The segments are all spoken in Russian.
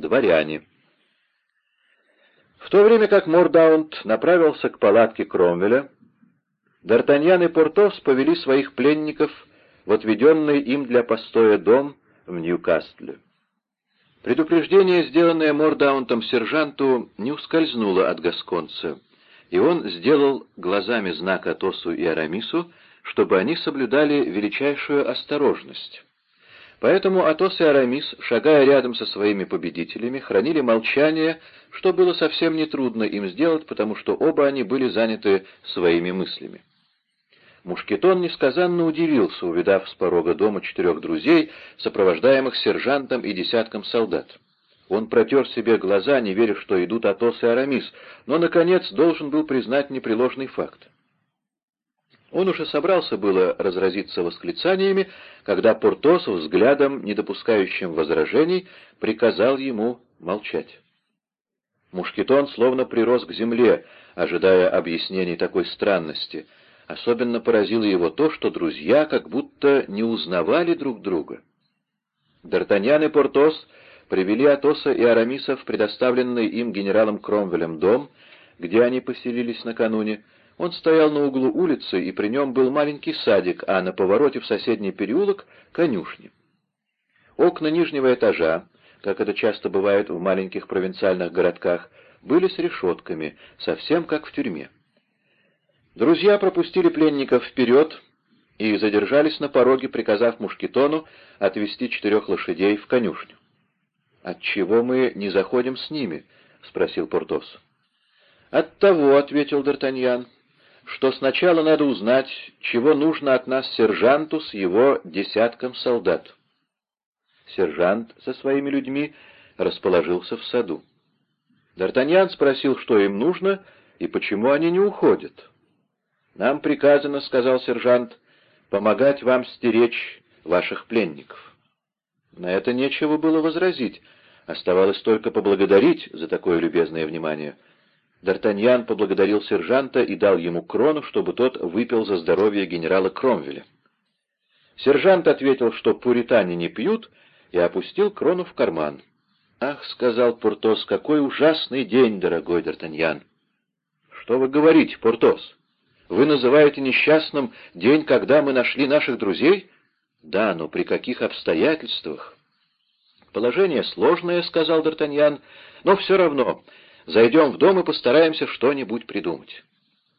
Дворяне. В то время как Мордаунд направился к палатке Кромвеля, Д'Артаньян и Портос повели своих пленников в отведенный им для постоя дом в Ньюкасле. Предупреждение, сделанное Мордаунтом сержанту, не ускользнуло от гасконца, и он сделал глазами знак Атосу и Арамису, чтобы они соблюдали величайшую осторожность. Поэтому Атос и Арамис, шагая рядом со своими победителями, хранили молчание, что было совсем нетрудно им сделать, потому что оба они были заняты своими мыслями. Мушкетон несказанно удивился, увидав с порога дома четырех друзей, сопровождаемых сержантом и десятком солдат. Он протер себе глаза, не веря, что идут Атос и Арамис, но, наконец, должен был признать непреложный факт. Он уже собрался было разразиться восклицаниями, когда Портос, взглядом, не допускающим возражений, приказал ему молчать. Мушкетон словно прирос к земле, ожидая объяснений такой странности. Особенно поразило его то, что друзья как будто не узнавали друг друга. Д'Артаньян и Портос привели Атоса и Арамиса в предоставленный им генералом Кромвелем дом, где они поселились накануне, он стоял на углу улицы, и при нем был маленький садик, а на повороте в соседний переулок — конюшни. Окна нижнего этажа, как это часто бывает в маленьких провинциальных городках, были с решетками, совсем как в тюрьме. Друзья пропустили пленников вперед и задержались на пороге, приказав Мушкетону отвезти четырех лошадей в конюшню. «Отчего мы не заходим с ними?» — спросил Портос. «Оттого», — ответил Д'Артаньян, что сначала надо узнать, чего нужно от нас сержанту с его десятком солдат. Сержант со своими людьми расположился в саду. Д'Артаньян спросил, что им нужно и почему они не уходят. «Нам приказано, — сказал сержант, — помогать вам стеречь ваших пленников». На это нечего было возразить, оставалось только поблагодарить за такое любезное внимание — Д'Артаньян поблагодарил сержанта и дал ему крону, чтобы тот выпил за здоровье генерала Кромвеля. Сержант ответил, что пуритане не пьют, и опустил крону в карман. «Ах», — сказал Портос, — «какой ужасный день, дорогой Д'Артаньян!» «Что вы говорите, Портос? Вы называете несчастным день, когда мы нашли наших друзей?» «Да, но при каких обстоятельствах?» «Положение сложное», — сказал Д'Артаньян, — «но все равно Зайдем в дом и постараемся что-нибудь придумать».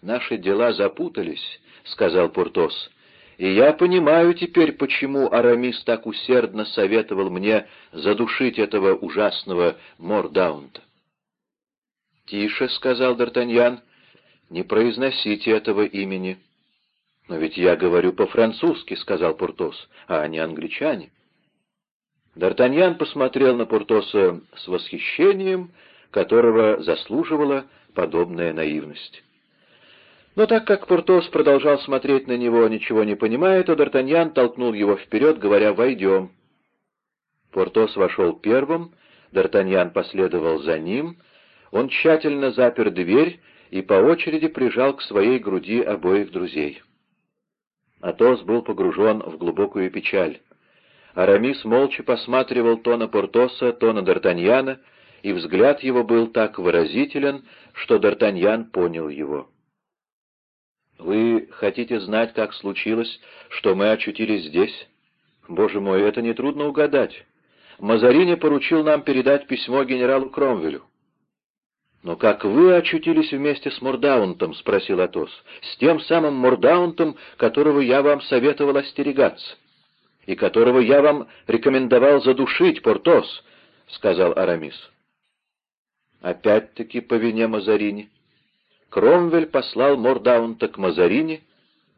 «Наши дела запутались», — сказал Пуртос. «И я понимаю теперь, почему Арамис так усердно советовал мне задушить этого ужасного Мордаунта». «Тише», — сказал Д'Артаньян, — «не произносите этого имени». «Но ведь я говорю по-французски», — сказал Пуртос, — «а они англичане». Д'Артаньян посмотрел на Пуртоса с восхищением которого заслуживала подобная наивность. Но так как Портос продолжал смотреть на него, ничего не понимая, то Д'Артаньян толкнул его вперед, говоря «Войдем». Портос вошел первым, Д'Артаньян последовал за ним, он тщательно запер дверь и по очереди прижал к своей груди обоих друзей. Атос был погружен в глубокую печаль. Арамис молча посматривал то на Портоса, то на Д'Артаньяна, и взгляд его был так выразителен, что Д'Артаньян понял его. «Вы хотите знать, как случилось, что мы очутились здесь? Боже мой, это нетрудно угадать. Мазарини поручил нам передать письмо генералу Кромвелю». «Но как вы очутились вместе с Мордаунтом?» — спросил Атос. «С тем самым Мордаунтом, которого я вам советовал остерегаться, и которого я вам рекомендовал задушить, Портос», — сказал Арамис. Опять-таки по вине Мазарини. Кромвель послал Мордаунта к Мазарини,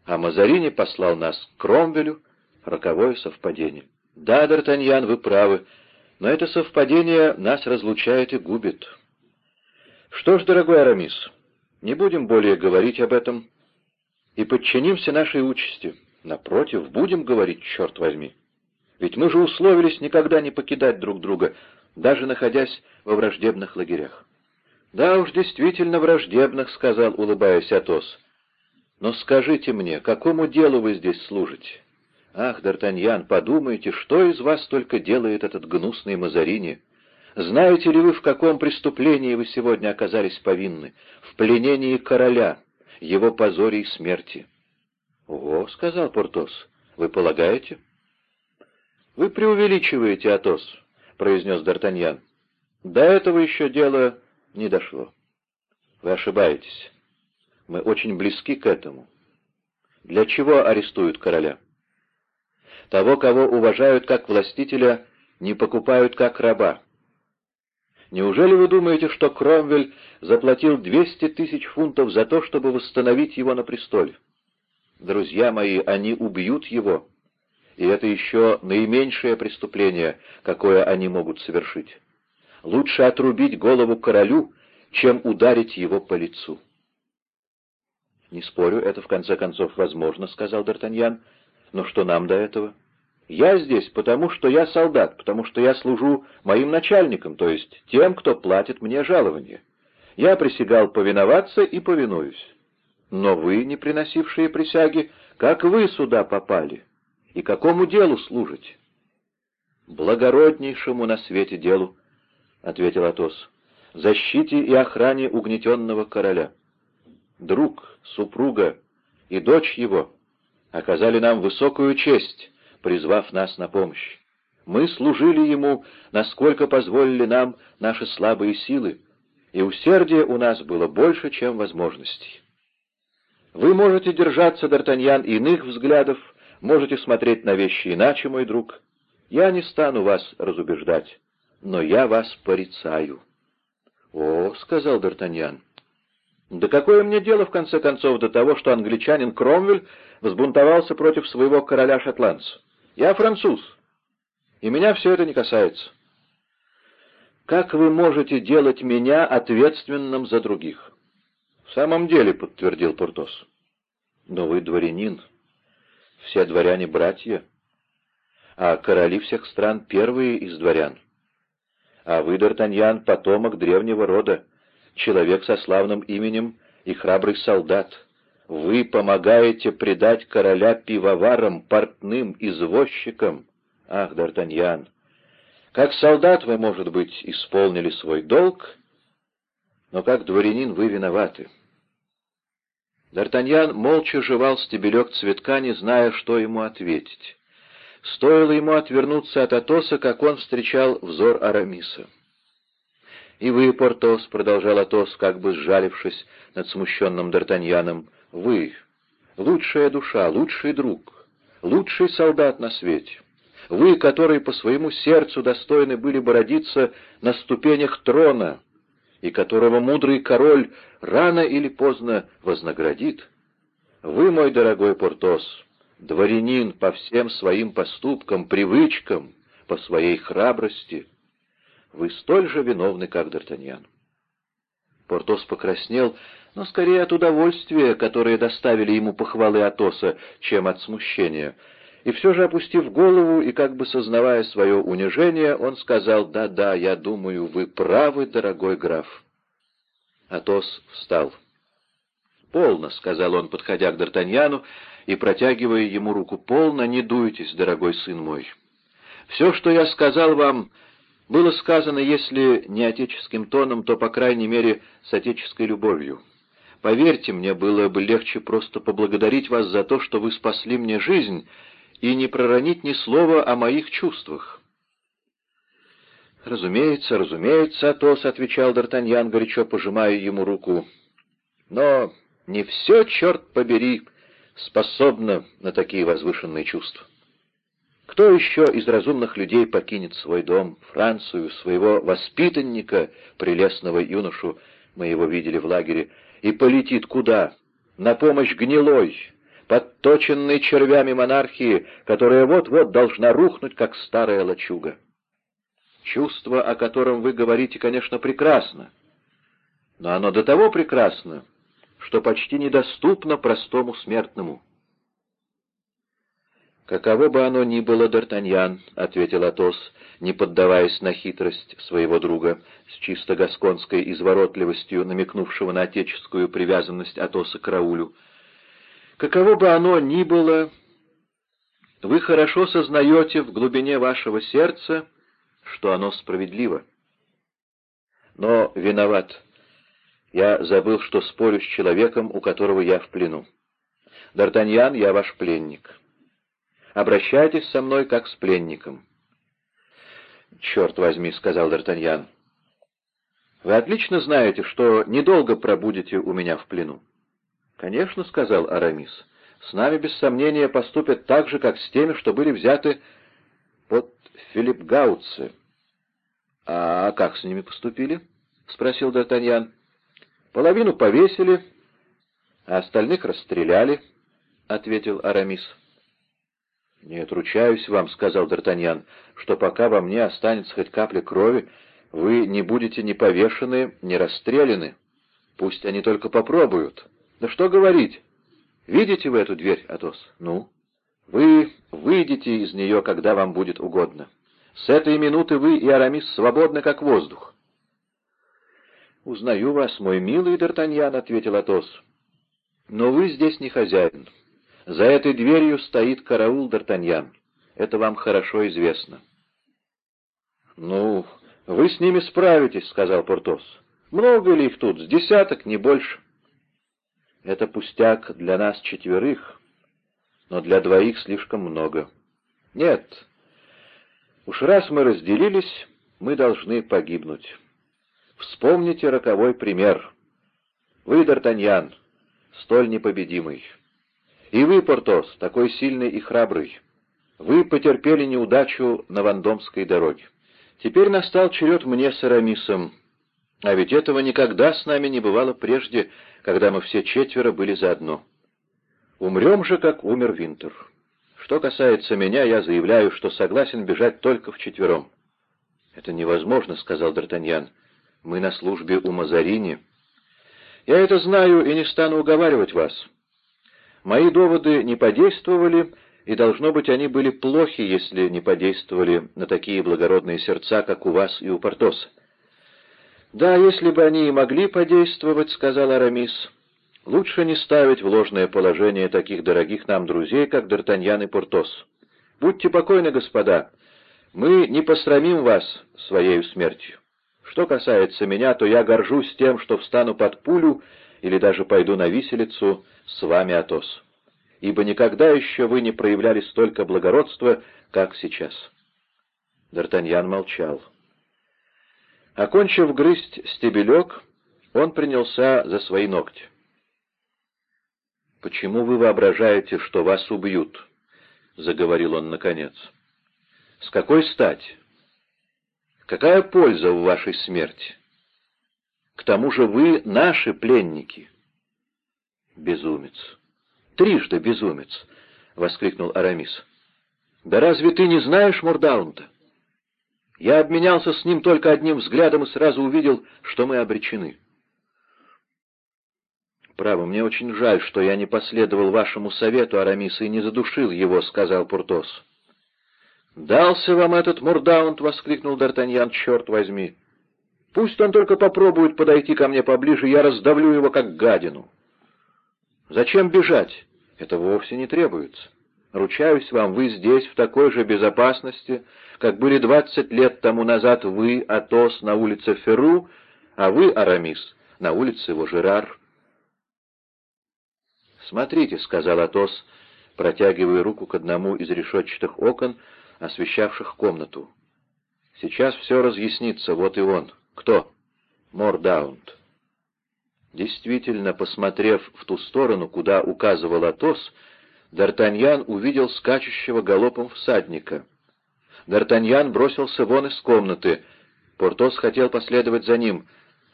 а Мазарини послал нас к Кромвелю. Роковое совпадение. Да, Д'Артаньян, вы правы, но это совпадение нас разлучает и губит. Что ж, дорогой Арамис, не будем более говорить об этом и подчинимся нашей участи. Напротив, будем говорить, черт возьми. Ведь мы же условились никогда не покидать друг друга, даже находясь во враждебных лагерях. «Да уж, действительно враждебных», — сказал, улыбаясь Атос. «Но скажите мне, какому делу вы здесь служите? Ах, Д'Артаньян, подумайте, что из вас только делает этот гнусный Мазарини? Знаете ли вы, в каком преступлении вы сегодня оказались повинны? В пленении короля, его позоре и смерти. — Ого, — сказал Портос, — вы полагаете? — Вы преувеличиваете, Атос, — произнес Д'Артаньян. — До этого еще дело не дошло. Вы ошибаетесь. Мы очень близки к этому. Для чего арестуют короля? Того, кого уважают как властителя, не покупают как раба. Неужели вы думаете, что Кромвель заплатил 200 тысяч фунтов за то, чтобы восстановить его на престоле? Друзья мои, они убьют его, и это еще наименьшее преступление, какое они могут совершить. Лучше отрубить голову королю, чем ударить его по лицу. «Не спорю, это в конце концов возможно», — сказал Д'Артаньян, — «но что нам до этого?» Я здесь, потому что я солдат, потому что я служу моим начальникам, то есть тем, кто платит мне жалование. Я присягал повиноваться и повинуюсь. Но вы, не приносившие присяги, как вы сюда попали? И какому делу служите? Благороднейшему на свете делу, — ответил Атос, — защите и охране угнетенного короля. Друг, супруга и дочь его оказали нам высокую честь, призвав нас на помощь. Мы служили Ему, насколько позволили нам наши слабые силы, и усердие у нас было больше, чем возможностей. Вы можете держаться, Д'Артаньян, иных взглядов, можете смотреть на вещи иначе, мой друг. Я не стану вас разубеждать, но я вас порицаю. — О, — сказал Д'Артаньян, — да какое мне дело, в конце концов, до того, что англичанин Кромвель взбунтовался против своего короля-шотландца? Я француз, и меня все это не касается. Как вы можете делать меня ответственным за других? В самом деле, — подтвердил Портос. Но вы дворянин, все дворяне — братья, а короли всех стран — первые из дворян. А вы, Д'Артаньян, потомок древнего рода, человек со славным именем и храбрый солдат — вы помогаете предать короля пивоварам, портным, извозчикам. Ах, Д'Артаньян, как солдат вы, может быть, исполнили свой долг, но как дворянин вы виноваты. Д'Артаньян молча жевал стебелек цветка, не зная, что ему ответить. Стоило ему отвернуться от Атоса, как он встречал взор Арамиса. «И вы, Портос», — продолжал Атос, как бы сжалившись над смущенным Д'Артаньяном, — вы — лучшая душа, лучший друг, лучший солдат на свете. Вы, которые по своему сердцу достойны были бы родиться на ступенях трона, и которого мудрый король рано или поздно вознаградит. Вы, мой дорогой Портос, дворянин по всем своим поступкам, привычкам, по своей храбрости. Вы столь же виновны, как Д'Артаньян. Портос покраснел, но скорее от удовольствия, которое доставили ему похвалы Атоса, чем от смущения. И все же, опустив голову и как бы сознавая свое унижение, он сказал, «Да-да, я думаю, вы правы, дорогой граф». Атос встал. «Полно», — сказал он, подходя к Д'Артаньяну и протягивая ему руку, — «полно, не дуйтесь, дорогой сын мой. Все, что я сказал вам, было сказано, если не отеческим тоном, то, по крайней мере, с отеческой любовью. Поверьте, мне было бы легче просто поблагодарить вас за то, что вы спасли мне жизнь, и не проронить ни слова о моих чувствах. «Разумеется, разумеется, Атос», — отвечал Д'Артаньян, горячо пожимая ему руку. «Но не все, черт побери, способно на такие возвышенные чувства. Кто еще из разумных людей покинет свой дом, Францию, своего воспитанника, прелестного юношу, мы его видели в лагере, и полетит куда? На помощь гнилой, подточенной червями монархии, которая вот-вот должна рухнуть, как старая лачуга. Чувство, о котором вы говорите, конечно, прекрасно, но оно до того прекрасно, что почти недоступно простому смертному. «Каково бы оно ни было, Д'Артаньян», — ответил Атос, не поддаваясь на хитрость своего друга, с чисто гасконской изворотливостью, намекнувшего на отеческую привязанность Атоса к Раулю. «Каково бы оно ни было, вы хорошо сознаете в глубине вашего сердца, что оно справедливо. но виноват. Я забыл, что спорю с человеком, у которого я в плену. Д'Артаньян, я ваш пленник. Обращайтесь со мной, как с пленником». «Черт возьми», — сказал Д'Артаньян. «Вы отлично знаете, что недолго пробудете у меня в плену». «Конечно», — сказал Арамис. «С нами, без сомнения, поступят так же, как с теми, что были взяты под Филипп «А как с ними поступили?» — спросил Д'Артаньян. «Половину повесили, а остальных расстреляли», — ответил Арамис. «Нет, ручаюсь вам», — сказал Д'Артаньян, — «что пока во мне останется хоть капля крови, вы не будете ни повешены, ни расстреляны. Пусть они только попробуют. Да что говорить? Видите вы эту дверь, Атос? Ну? Вы выйдете из нее, когда вам будет угодно. С этой минуты вы и Арамис свободны, как воздух». «Узнаю вас, мой милый Д'Артаньян», — ответил Атос. «Но вы здесь не хозяин». За этой дверью стоит караул Д'Артаньян. Это вам хорошо известно. — Ну, вы с ними справитесь, — сказал Портос. — Много ли их тут? С десяток, не больше. — Это пустяк для нас четверых, но для двоих слишком много. — Нет. Уж раз мы разделились, мы должны погибнуть. Вспомните роковой пример. Вы, Д'Артаньян, столь непобедимый. И вы, Портос, такой сильный и храбрый. Вы потерпели неудачу на Вандомской дороге. Теперь настал черед мне с Арамисом. А ведь этого никогда с нами не бывало прежде, когда мы все четверо были заодно. Умрем же, как умер Винтер. Что касается меня, я заявляю, что согласен бежать только вчетвером. — Это невозможно, — сказал Д'Артаньян. — Мы на службе у Мазарини. — Я это знаю и не стану уговаривать вас. Мои доводы не подействовали, и, должно быть, они были плохи, если не подействовали на такие благородные сердца, как у вас и у Портоса. «Да, если бы они и могли подействовать», — сказал Арамис, — «лучше не ставить в ложное положение таких дорогих нам друзей, как Д'Артаньян и Портос. Будьте покойны, господа, мы не посрамим вас своей смертью. Что касается меня, то я горжусь тем, что встану под пулю или даже пойду на виселицу с вами, Атос, ибо никогда еще вы не проявляли столько благородства, как сейчас». Д'Артаньян молчал. Окончив грызть стебелек, он принялся за свои ногти. «Почему вы воображаете, что вас убьют?» — заговорил он наконец. «С какой стати? Какая польза в вашей смерти? К тому же вы наши пленники». «Безумец! Трижды безумец!» — воскликнул Арамис. «Да разве ты не знаешь Мордаунта? Я обменялся с ним только одним взглядом и сразу увидел, что мы обречены». «Право, мне очень жаль, что я не последовал вашему совету, Арамис, и не задушил его», — сказал Пуртос. «Дался вам этот Мурдаунт!» — воскликнул Д'Артаньян, — «черт возьми! Пусть он только попробует подойти ко мне поближе, я раздавлю его, как гадину». Зачем бежать? Это вовсе не требуется. Ручаюсь вам, вы здесь в такой же безопасности, как были двадцать лет тому назад вы, Атос, на улице Феру, а вы, Арамис, на улице Вожерар. «Смотрите», — сказал Атос, протягивая руку к одному из решетчатых окон, освещавших комнату. «Сейчас все разъяснится, вот и он. Кто?» «Мордаунд». Действительно, посмотрев в ту сторону, куда указывал Атос, Д'Артаньян увидел скачущего галопом всадника. Д'Артаньян бросился вон из комнаты. Портос хотел последовать за ним.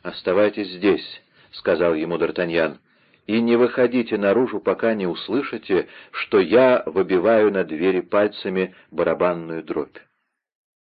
«Оставайтесь здесь», — сказал ему Д'Артаньян, — «и не выходите наружу, пока не услышите, что я выбиваю на двери пальцами барабанную дробь».